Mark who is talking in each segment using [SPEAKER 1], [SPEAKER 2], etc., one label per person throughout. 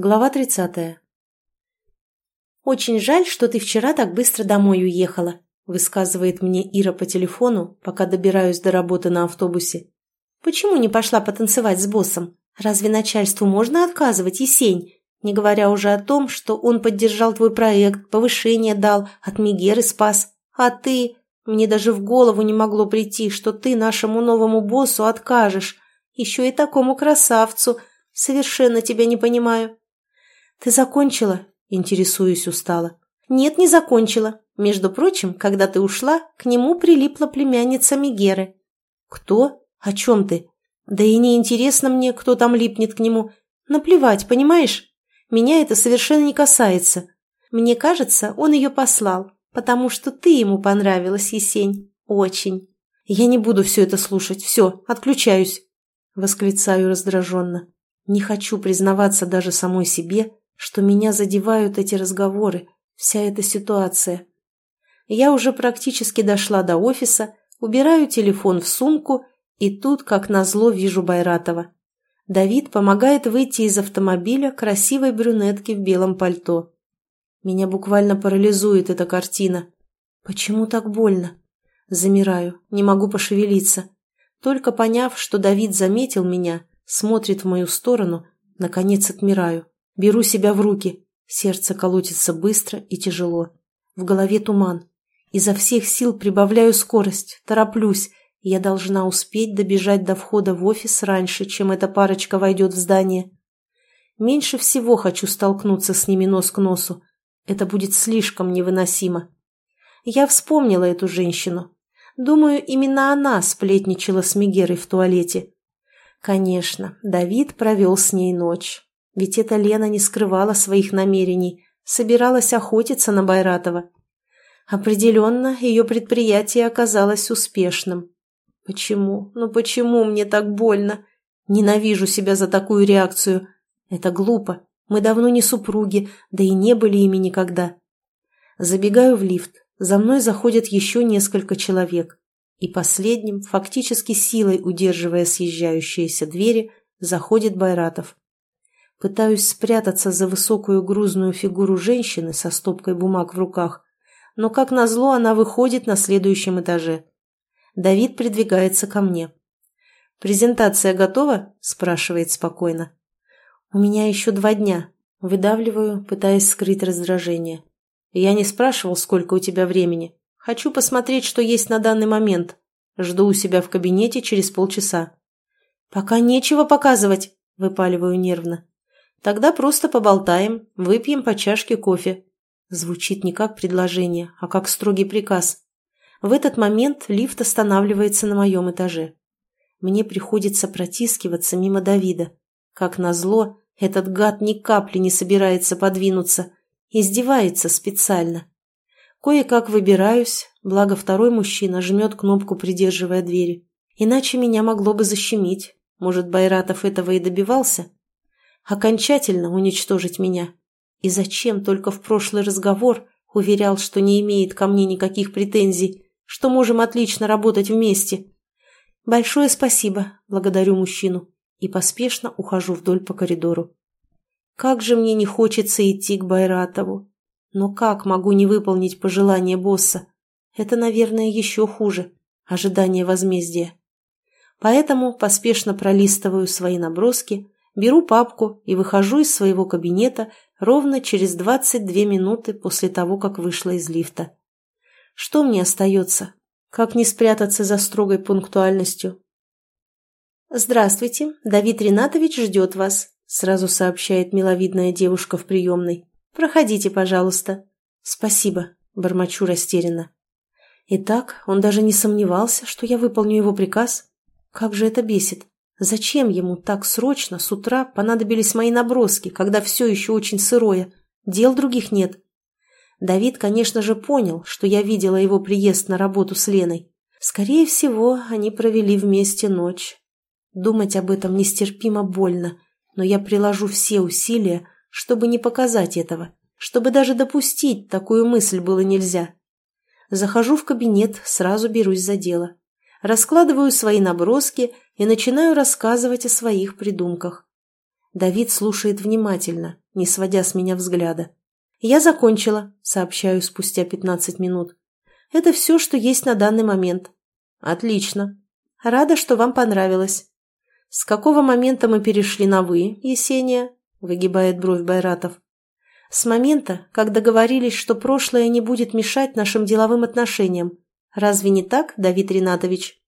[SPEAKER 1] Глава 30. «Очень жаль, что ты вчера так быстро домой уехала», высказывает мне Ира по телефону, пока добираюсь до работы на автобусе. «Почему не пошла потанцевать с боссом? Разве начальству можно отказывать, Есень? Не говоря уже о том, что он поддержал твой проект, повышение дал, от Мегеры спас. А ты... Мне даже в голову не могло прийти, что ты нашему новому боссу откажешь. Еще и такому красавцу. Совершенно тебя не понимаю». «Ты закончила?» – интересуюсь устало. «Нет, не закончила. Между прочим, когда ты ушла, к нему прилипла племянница Мегеры». «Кто? О чем ты? Да и не интересно мне, кто там липнет к нему. Наплевать, понимаешь? Меня это совершенно не касается. Мне кажется, он ее послал, потому что ты ему понравилась, Есень. Очень. Я не буду все это слушать. Все, отключаюсь». Восклицаю раздраженно. Не хочу признаваться даже самой себе, что меня задевают эти разговоры, вся эта ситуация. Я уже практически дошла до офиса, убираю телефон в сумку, и тут, как назло, вижу Байратова. Давид помогает выйти из автомобиля красивой брюнетке в белом пальто. Меня буквально парализует эта картина. Почему так больно? Замираю, не могу пошевелиться. Только поняв, что Давид заметил меня, смотрит в мою сторону, наконец отмираю. Беру себя в руки. Сердце колотится быстро и тяжело. В голове туман. Изо всех сил прибавляю скорость, тороплюсь. Я должна успеть добежать до входа в офис раньше, чем эта парочка войдет в здание. Меньше всего хочу столкнуться с ними нос к носу. Это будет слишком невыносимо. Я вспомнила эту женщину. Думаю, именно она сплетничала с Мегерой в туалете. Конечно, Давид провел с ней ночь. Ведь эта Лена не скрывала своих намерений, собиралась охотиться на Байратова. Определенно, ее предприятие оказалось успешным. Почему? Ну почему мне так больно? Ненавижу себя за такую реакцию. Это глупо. Мы давно не супруги, да и не были ими никогда. Забегаю в лифт. За мной заходят еще несколько человек. И последним, фактически силой удерживая съезжающиеся двери, заходит Байратов. Пытаюсь спрятаться за высокую грузную фигуру женщины со стопкой бумаг в руках, но, как назло, она выходит на следующем этаже. Давид придвигается ко мне. «Презентация готова?» – спрашивает спокойно. «У меня еще два дня», – выдавливаю, пытаясь скрыть раздражение. «Я не спрашивал, сколько у тебя времени. Хочу посмотреть, что есть на данный момент. Жду у себя в кабинете через полчаса». «Пока нечего показывать», – выпаливаю нервно. Тогда просто поболтаем, выпьем по чашке кофе. Звучит не как предложение, а как строгий приказ. В этот момент лифт останавливается на моем этаже. Мне приходится протискиваться мимо Давида. Как назло, этот гад ни капли не собирается подвинуться. Издевается специально. Кое-как выбираюсь, благо второй мужчина жмет кнопку, придерживая двери. Иначе меня могло бы защемить. Может, Байратов этого и добивался? Окончательно уничтожить меня. И зачем только в прошлый разговор уверял, что не имеет ко мне никаких претензий, что можем отлично работать вместе? Большое спасибо, благодарю мужчину и поспешно ухожу вдоль по коридору. Как же мне не хочется идти к Байратову. Но как могу не выполнить пожелание босса? Это, наверное, еще хуже. Ожидание возмездия. Поэтому поспешно пролистываю свои наброски, беру папку и выхожу из своего кабинета ровно через 22 минуты после того, как вышла из лифта. Что мне остается? Как не спрятаться за строгой пунктуальностью? «Здравствуйте, Давид Ринатович ждет вас», — сразу сообщает миловидная девушка в приемной. «Проходите, пожалуйста». «Спасибо», — бормочу растерянно. Итак, он даже не сомневался, что я выполню его приказ. Как же это бесит. Зачем ему так срочно с утра понадобились мои наброски, когда все еще очень сырое? Дел других нет. Давид, конечно же, понял, что я видела его приезд на работу с Леной. Скорее всего, они провели вместе ночь. Думать об этом нестерпимо больно, но я приложу все усилия, чтобы не показать этого, чтобы даже допустить такую мысль было нельзя. Захожу в кабинет, сразу берусь за дело раскладываю свои наброски и начинаю рассказывать о своих придумках. Давид слушает внимательно, не сводя с меня взгляда. «Я закончила», — сообщаю спустя 15 минут. «Это все, что есть на данный момент». «Отлично. Рада, что вам понравилось». «С какого момента мы перешли на «вы», Есения?» — выгибает бровь Байратов. «С момента, как договорились, что прошлое не будет мешать нашим деловым отношениям. Разве не так, Давид Ринатович?»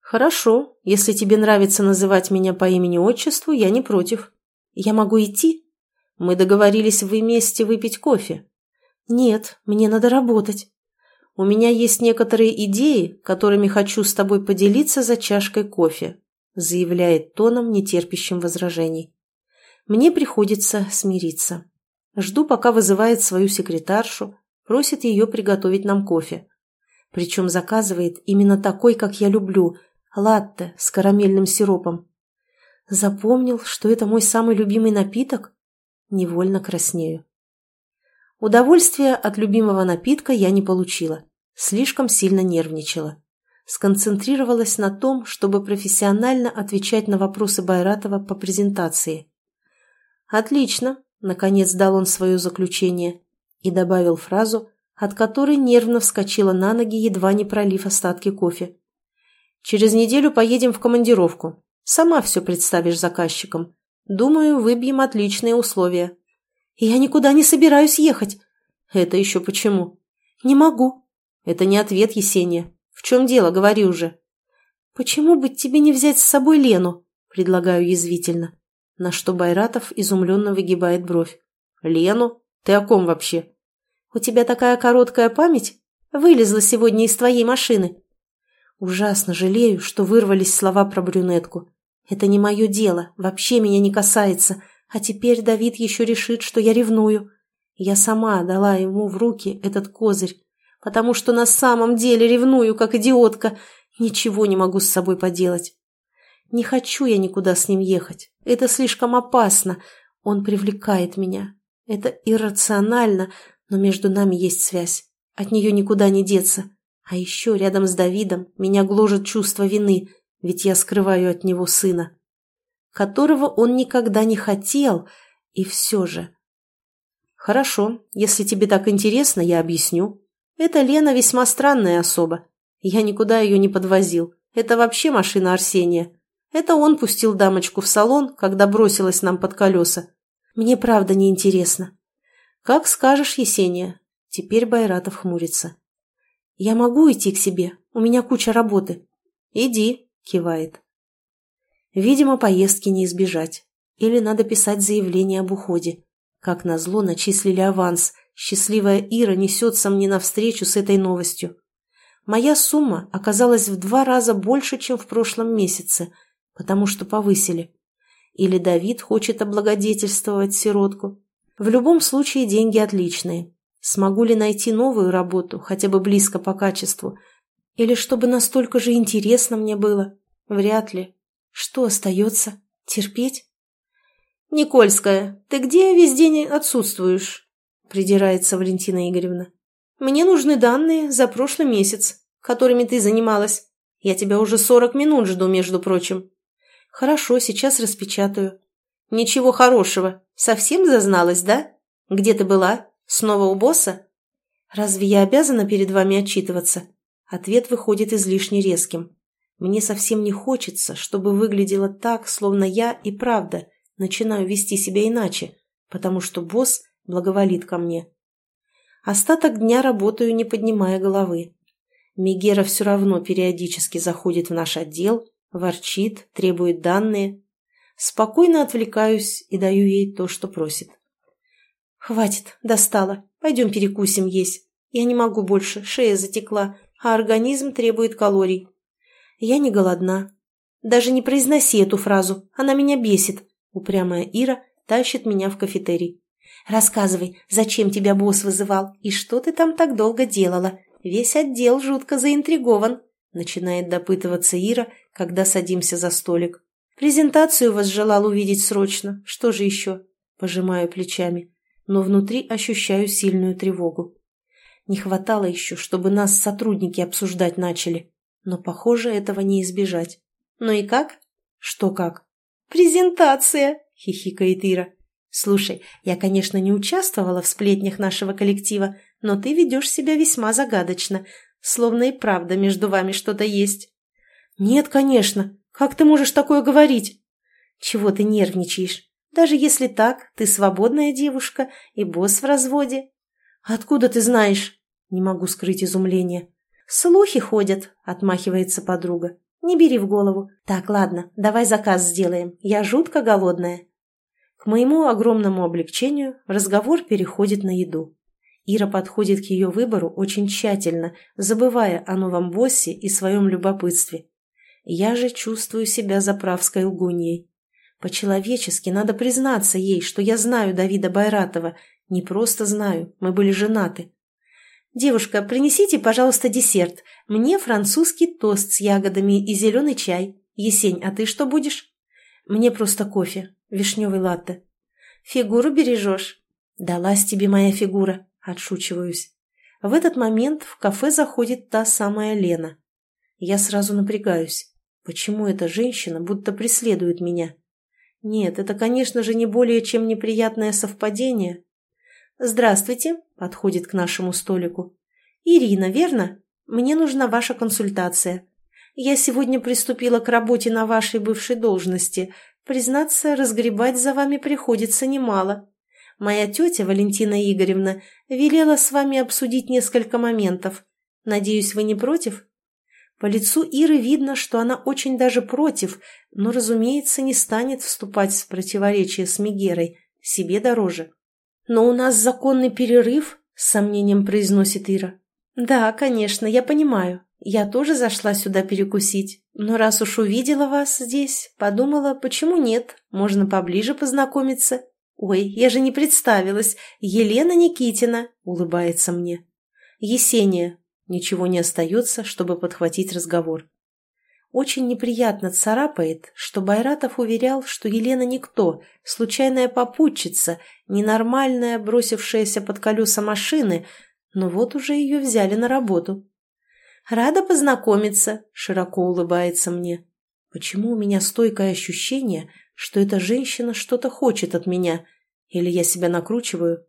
[SPEAKER 1] «Хорошо. Если тебе нравится называть меня по имени-отчеству, я не против. Я могу идти?» «Мы договорились вместе выпить кофе». «Нет, мне надо работать». «У меня есть некоторые идеи, которыми хочу с тобой поделиться за чашкой кофе», заявляет тоном, нетерпящим возражений. Мне приходится смириться. Жду, пока вызывает свою секретаршу, просит ее приготовить нам кофе. Причем заказывает именно такой, как я люблю – латте с карамельным сиропом. Запомнил, что это мой самый любимый напиток? Невольно краснею. Удовольствия от любимого напитка я не получила. Слишком сильно нервничала. Сконцентрировалась на том, чтобы профессионально отвечать на вопросы Байратова по презентации. «Отлично», — наконец дал он свое заключение и добавил фразу, от которой нервно вскочила на ноги, едва не пролив остатки кофе. Через неделю поедем в командировку. Сама все представишь заказчикам. Думаю, выбьем отличные условия. Я никуда не собираюсь ехать. Это еще почему? Не могу. Это не ответ, Есения. В чем дело, говори уже. Почему бы тебе не взять с собой Лену? Предлагаю язвительно. На что Байратов изумленно выгибает бровь. Лену? Ты о ком вообще? У тебя такая короткая память? Вылезла сегодня из твоей машины. Ужасно жалею, что вырвались слова про брюнетку. Это не мое дело, вообще меня не касается. А теперь Давид еще решит, что я ревную. Я сама дала ему в руки этот козырь, потому что на самом деле ревную, как идиотка. Ничего не могу с собой поделать. Не хочу я никуда с ним ехать. Это слишком опасно. Он привлекает меня. Это иррационально, но между нами есть связь. От нее никуда не деться. А еще рядом с Давидом меня гложет чувство вины, ведь я скрываю от него сына, которого он никогда не хотел, и все же. Хорошо, если тебе так интересно, я объясню. Эта Лена весьма странная особа. Я никуда ее не подвозил. Это вообще машина Арсения. Это он пустил дамочку в салон, когда бросилась нам под колеса. Мне правда не интересно. Как скажешь, Есения. Теперь Байратов хмурится. «Я могу идти к себе? У меня куча работы». «Иди», — кивает. Видимо, поездки не избежать. Или надо писать заявление об уходе. Как назло, начислили аванс. Счастливая Ира несется мне навстречу с этой новостью. Моя сумма оказалась в два раза больше, чем в прошлом месяце, потому что повысили. Или Давид хочет облагодетельствовать сиротку. В любом случае деньги отличные. Смогу ли найти новую работу, хотя бы близко по качеству? Или чтобы настолько же интересно мне было? Вряд ли. Что остается? Терпеть? «Никольская, ты где весь день отсутствуешь?» – придирается Валентина Игоревна. «Мне нужны данные за прошлый месяц, которыми ты занималась. Я тебя уже сорок минут жду, между прочим». «Хорошо, сейчас распечатаю». «Ничего хорошего. Совсем зазналась, да? Где ты была?» Снова у босса? Разве я обязана перед вами отчитываться? Ответ выходит излишне резким. Мне совсем не хочется, чтобы выглядело так, словно я и правда начинаю вести себя иначе, потому что босс благоволит ко мне. Остаток дня работаю, не поднимая головы. Мегера все равно периодически заходит в наш отдел, ворчит, требует данные. Спокойно отвлекаюсь и даю ей то, что просит. «Хватит, достала. Пойдем перекусим есть. Я не могу больше, шея затекла, а организм требует калорий. Я не голодна. Даже не произноси эту фразу, она меня бесит». Упрямая Ира тащит меня в кафетерий. «Рассказывай, зачем тебя босс вызывал и что ты там так долго делала? Весь отдел жутко заинтригован», — начинает допытываться Ира, когда садимся за столик. «Презентацию вас желал увидеть срочно. Что же еще?» — пожимаю плечами но внутри ощущаю сильную тревогу. Не хватало еще, чтобы нас сотрудники обсуждать начали. Но, похоже, этого не избежать. Ну и как? Что как? Презентация, хихикает Ира. Слушай, я, конечно, не участвовала в сплетнях нашего коллектива, но ты ведешь себя весьма загадочно, словно и правда между вами что-то есть. Нет, конечно. Как ты можешь такое говорить? Чего ты нервничаешь? Даже если так, ты свободная девушка и босс в разводе. Откуда ты знаешь? Не могу скрыть изумление. Слухи ходят, отмахивается подруга. Не бери в голову. Так, ладно, давай заказ сделаем. Я жутко голодная. К моему огромному облегчению разговор переходит на еду. Ира подходит к ее выбору очень тщательно, забывая о новом боссе и своем любопытстве. Я же чувствую себя заправской лгуньей. По-человечески надо признаться ей, что я знаю Давида Байратова. Не просто знаю, мы были женаты. «Девушка, принесите, пожалуйста, десерт. Мне французский тост с ягодами и зеленый чай. Есень, а ты что будешь?» «Мне просто кофе. Вишневый латте. Фигуру бережешь? Далась тебе моя фигура. Отшучиваюсь. В этот момент в кафе заходит та самая Лена. Я сразу напрягаюсь. Почему эта женщина будто преследует меня? Нет, это, конечно же, не более чем неприятное совпадение. «Здравствуйте», — подходит к нашему столику. «Ирина, верно? Мне нужна ваша консультация. Я сегодня приступила к работе на вашей бывшей должности, Признаться, разгребать за вами приходится немало. Моя тетя Валентина Игоревна велела с вами обсудить несколько моментов. Надеюсь, вы не против? По лицу Иры видно, что она очень даже против, но, разумеется, не станет вступать в противоречие с Мегерой, себе дороже. «Но у нас законный перерыв», — с сомнением произносит Ира. «Да, конечно, я понимаю. Я тоже зашла сюда перекусить, но раз уж увидела вас здесь, подумала, почему нет, можно поближе познакомиться. Ой, я же не представилась, Елена Никитина, улыбается мне. Есения, ничего не остается, чтобы подхватить разговор. Очень неприятно царапает, что Байратов уверял, что Елена никто, случайная попутчица, ненормальная, бросившаяся под колеса машины, но вот уже ее взяли на работу. «Рада познакомиться», — широко улыбается мне. «Почему у меня стойкое ощущение, что эта женщина что-то хочет от меня? Или я себя накручиваю?»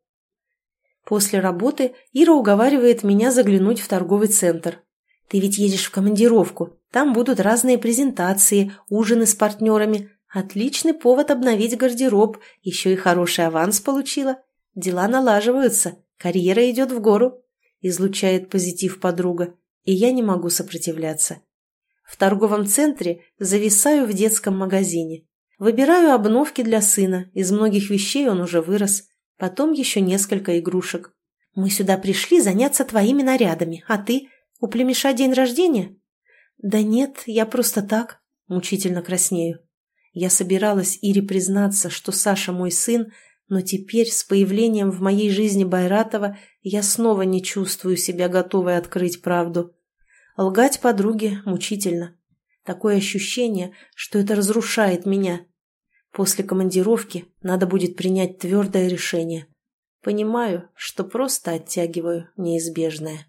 [SPEAKER 1] После работы Ира уговаривает меня заглянуть в торговый центр. «Ты ведь едешь в командировку. Там будут разные презентации, ужины с партнерами. Отличный повод обновить гардероб. Еще и хороший аванс получила. Дела налаживаются. Карьера идет в гору», — излучает позитив подруга и я не могу сопротивляться. В торговом центре зависаю в детском магазине. Выбираю обновки для сына, из многих вещей он уже вырос, потом еще несколько игрушек. Мы сюда пришли заняться твоими нарядами, а ты? У племеша день рождения? Да нет, я просто так, мучительно краснею. Я собиралась Ире признаться, что Саша мой сын, но теперь, с появлением в моей жизни Байратова, я снова не чувствую себя готовой открыть правду. Лгать подруге мучительно. Такое ощущение, что это разрушает меня. После командировки надо будет принять твердое решение. Понимаю, что просто оттягиваю неизбежное.